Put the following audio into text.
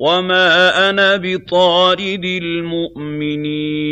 وَمَا أَنَا بِطَارِدِ الْمُؤْمِنِينَ